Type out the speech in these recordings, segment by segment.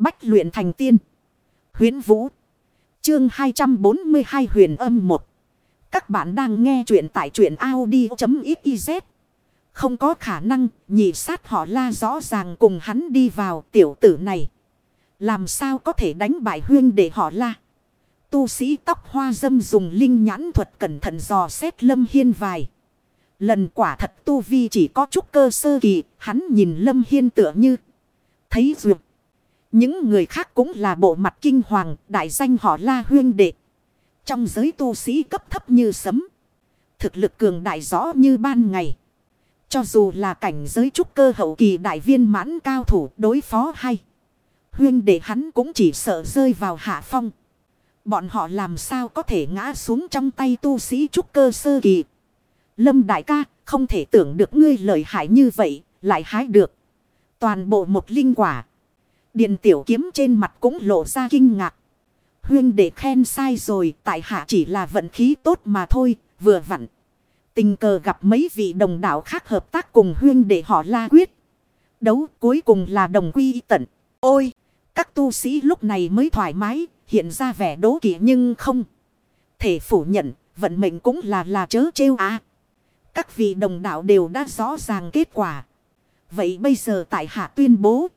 Bách luyện thành tiên. Huyến Vũ. Chương 242 huyền âm 1. Các bạn đang nghe truyện tại truyện Audi.xyz. Không có khả năng nhị sát họ la rõ ràng cùng hắn đi vào tiểu tử này. Làm sao có thể đánh bại huyên để họ la. Tu sĩ tóc hoa dâm dùng linh nhãn thuật cẩn thận dò xét lâm hiên vài. Lần quả thật tu vi chỉ có chút cơ sơ kỳ, hắn nhìn lâm hiên tựa như. Thấy duyệt. Những người khác cũng là bộ mặt kinh hoàng, đại danh họ la huyên đệ. Trong giới tu sĩ cấp thấp như sấm. Thực lực cường đại rõ như ban ngày. Cho dù là cảnh giới trúc cơ hậu kỳ đại viên mãn cao thủ đối phó hay. Huyên đệ hắn cũng chỉ sợ rơi vào hạ phong. Bọn họ làm sao có thể ngã xuống trong tay tu sĩ trúc cơ sơ kỳ. Lâm đại ca không thể tưởng được ngươi lợi hại như vậy lại hái được. Toàn bộ một linh quả. Điện tiểu kiếm trên mặt cũng lộ ra kinh ngạc. Huyên để khen sai rồi, tại hạ chỉ là vận khí tốt mà thôi, vừa vặn. Tình cờ gặp mấy vị đồng đạo khác hợp tác cùng huyên để họ la quyết. Đấu cuối cùng là đồng quy tận. Ôi, các tu sĩ lúc này mới thoải mái, hiện ra vẻ đố kỵ nhưng không. Thể phủ nhận, vận mệnh cũng là là chớ trêu à. Các vị đồng đạo đều đã rõ ràng kết quả. Vậy bây giờ tại hạ tuyên bố.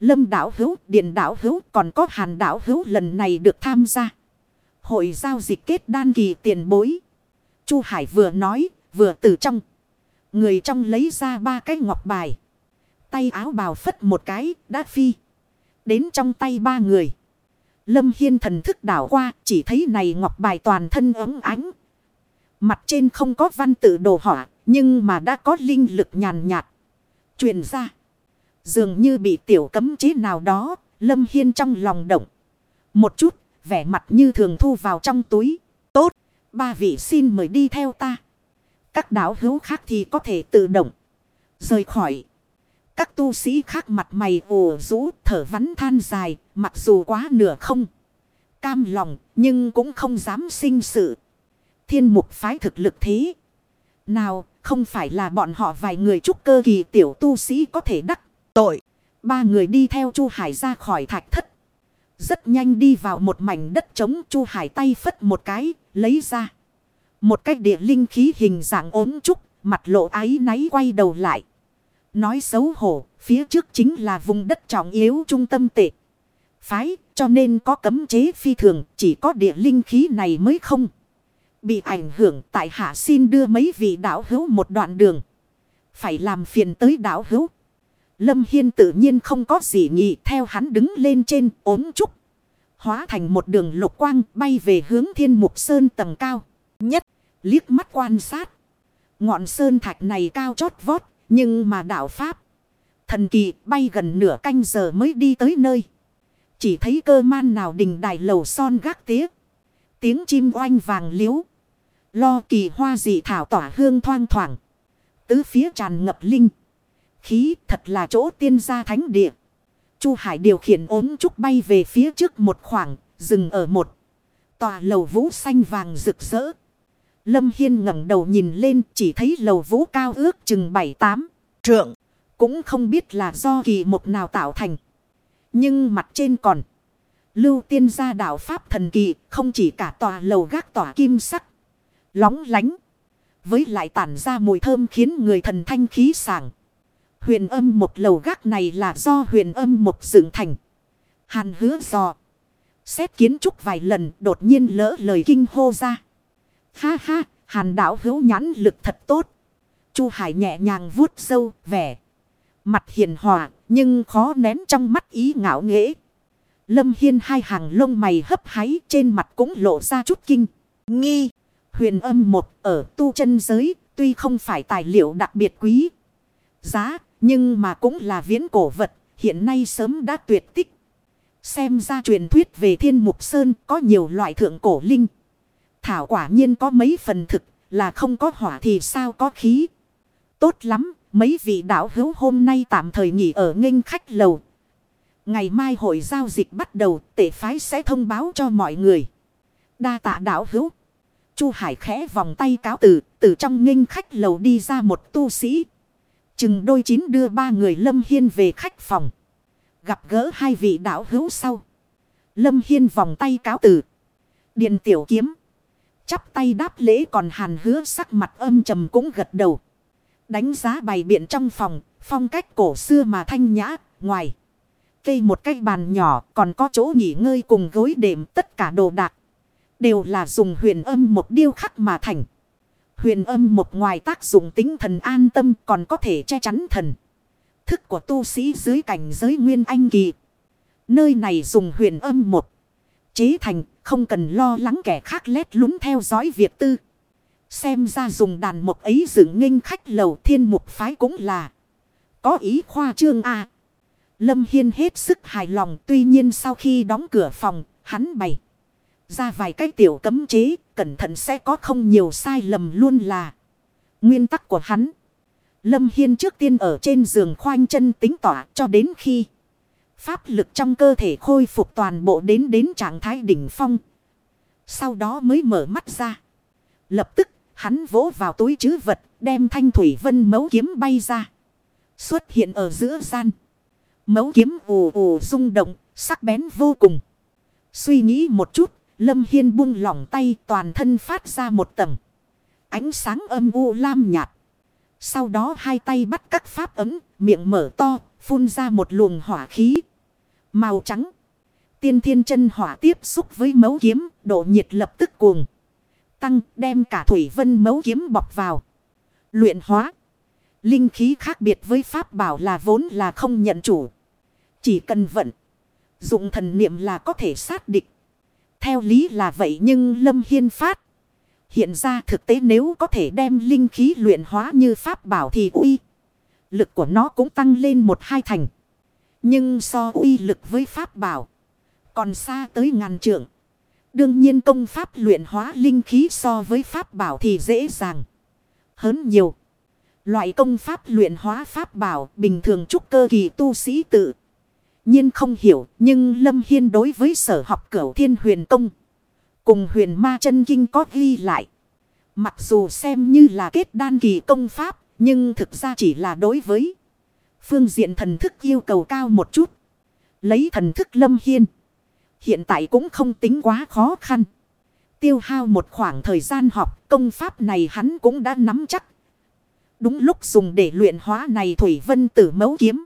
Lâm đảo hữu, điện đảo hữu còn có hàn đảo hữu lần này được tham gia. Hội giao dịch kết đan kỳ tiền bối. Chu Hải vừa nói, vừa từ trong. Người trong lấy ra ba cái ngọc bài. Tay áo bào phất một cái, đã phi. Đến trong tay ba người. Lâm Hiên thần thức đảo qua, chỉ thấy này ngọc bài toàn thân ấm ánh. Mặt trên không có văn tự đồ họa, nhưng mà đã có linh lực nhàn nhạt. Truyền ra. Dường như bị tiểu cấm chế nào đó, Lâm Hiên trong lòng động. Một chút, vẻ mặt như thường thu vào trong túi. Tốt, ba vị xin mời đi theo ta. Các đảo hữu khác thì có thể tự động. Rời khỏi. Các tu sĩ khác mặt mày ồ rũ thở vắn than dài, mặc dù quá nửa không. Cam lòng, nhưng cũng không dám sinh sự. Thiên mục phái thực lực thế. Nào, không phải là bọn họ vài người trúc cơ kỳ tiểu tu sĩ có thể đắc tội. Ba người đi theo Chu Hải ra khỏi thạch thất. Rất nhanh đi vào một mảnh đất trống Chu Hải tay phất một cái, lấy ra. Một cái địa linh khí hình dạng ốm trúc, mặt lộ ái náy quay đầu lại. Nói xấu hổ, phía trước chính là vùng đất trọng yếu trung tâm tệ. Phái, cho nên có cấm chế phi thường, chỉ có địa linh khí này mới không. Bị ảnh hưởng tại hạ xin đưa mấy vị đảo hữu một đoạn đường. Phải làm phiền tới đảo hữu. Lâm Hiên tự nhiên không có gì nghị theo hắn đứng lên trên ốm trúc. Hóa thành một đường lục quang bay về hướng thiên mục sơn tầng cao. Nhất, liếc mắt quan sát. Ngọn sơn thạch này cao chót vót, nhưng mà đạo Pháp. Thần kỳ bay gần nửa canh giờ mới đi tới nơi. Chỉ thấy cơ man nào đình đài lầu son gác tía. Tiếng chim oanh vàng liếu. Lo kỳ hoa dị thảo tỏa hương thoang thoảng. Tứ phía tràn ngập linh khí thật là chỗ tiên gia thánh địa. Chu Hải điều khiển ốm trúc bay về phía trước một khoảng, dừng ở một tòa lầu vũ xanh vàng rực rỡ. Lâm Hiên ngẩng đầu nhìn lên chỉ thấy lầu vũ cao ước chừng 7-8 trượng. Cũng không biết là do kỳ một nào tạo thành. Nhưng mặt trên còn. Lưu tiên gia đạo Pháp thần kỳ không chỉ cả tòa lầu gác tòa kim sắc. Lóng lánh. Với lại tản ra mùi thơm khiến người thần thanh khí sảng. Huyền âm một lầu gác này là do huyền âm một dựng thành. Hàn hứa dò. Xét kiến trúc vài lần đột nhiên lỡ lời kinh hô ra. Ha ha, hàn đảo hữu nhãn lực thật tốt. Chu Hải nhẹ nhàng vuốt sâu, vẻ. Mặt hiền hòa, nhưng khó nén trong mắt ý ngạo nghễ. Lâm Hiên hai hàng lông mày hấp háy trên mặt cũng lộ ra chút kinh. Nghi, huyền âm một ở tu chân giới, tuy không phải tài liệu đặc biệt quý. Giá, nhưng mà cũng là viễn cổ vật, hiện nay sớm đã tuyệt tích. Xem ra truyền thuyết về thiên mục sơn có nhiều loại thượng cổ linh. Thảo quả nhiên có mấy phần thực, là không có hỏa thì sao có khí. Tốt lắm, mấy vị đạo hữu hôm nay tạm thời nghỉ ở nghênh khách lầu. Ngày mai hội giao dịch bắt đầu, tể phái sẽ thông báo cho mọi người. Đa tạ đạo hữu. Chu Hải khẽ vòng tay cáo từ, từ trong nghênh khách lầu đi ra một tu sĩ. Chừng đôi chín đưa ba người lâm hiên về khách phòng. Gặp gỡ hai vị đạo hữu sau. Lâm Hiên vòng tay cáo từ. Điện tiểu kiếm. Chắp tay đáp lễ còn hàn hứa sắc mặt âm trầm cũng gật đầu. Đánh giá bày biện trong phòng. Phong cách cổ xưa mà thanh nhã. Ngoài. Cây một cái bàn nhỏ còn có chỗ nghỉ ngơi cùng gối đệm tất cả đồ đạc. Đều là dùng huyền âm một điêu khắc mà thành. Huyền âm một ngoài tác dụng tính thần an tâm còn có thể che chắn thần. Thức của tu sĩ dưới cảnh giới nguyên anh kỳ. Nơi này dùng huyền âm một. Chế thành, không cần lo lắng kẻ khác lét lúng theo dõi việc tư. Xem ra dùng đàn một ấy dựng nghênh khách lầu thiên mục phái cũng là. Có ý khoa trương à. Lâm Hiên hết sức hài lòng, tuy nhiên sau khi đóng cửa phòng, hắn bày. Ra vài cái tiểu cấm chế cẩn thận sẽ có không nhiều sai lầm luôn là. Nguyên tắc của hắn. Lâm Hiên trước tiên ở trên giường khoanh chân tính tỏa cho đến khi. Pháp lực trong cơ thể khôi phục toàn bộ đến đến trạng thái đỉnh phong. Sau đó mới mở mắt ra. Lập tức, hắn vỗ vào túi chứ vật, đem thanh thủy vân mấu kiếm bay ra. Xuất hiện ở giữa gian. Mấu kiếm ù ù rung động, sắc bén vô cùng. Suy nghĩ một chút Lâm Hiên buông lỏng tay toàn thân phát ra một tầng. Ánh sáng âm u lam nhạt. Sau đó hai tay bắt các pháp ấm, miệng mở to, phun ra một luồng hỏa khí. Màu trắng. Tiên thiên chân hỏa tiếp xúc với mấu kiếm, độ nhiệt lập tức cuồng. Tăng đem cả thủy vân mấu kiếm bọc vào. Luyện hóa. Linh khí khác biệt với pháp bảo là vốn là không nhận chủ. Chỉ cần vận. Dụng thần niệm là có thể sát địch. Theo lý là vậy nhưng Lâm Hiên phát. Hiện ra thực tế nếu có thể đem linh khí luyện hóa như pháp bảo thì uy. Lực của nó cũng tăng lên một hai thành. Nhưng so uy lực với pháp bảo. Còn xa tới ngàn trượng. Đương nhiên công pháp luyện hóa linh khí so với pháp bảo thì dễ dàng. Hớn nhiều. Loại công pháp luyện hóa pháp bảo bình thường trúc cơ kỳ tu sĩ tự nhiên không hiểu, nhưng Lâm Hiên đối với sở học cửu thiên huyền công. Cùng huyền ma chân kinh có ghi lại. Mặc dù xem như là kết đan kỳ công pháp, nhưng thực ra chỉ là đối với phương diện thần thức yêu cầu cao một chút. Lấy thần thức Lâm Hiên. Hiện tại cũng không tính quá khó khăn. Tiêu hao một khoảng thời gian học công pháp này hắn cũng đã nắm chắc. Đúng lúc dùng để luyện hóa này Thủy Vân tử mấu kiếm.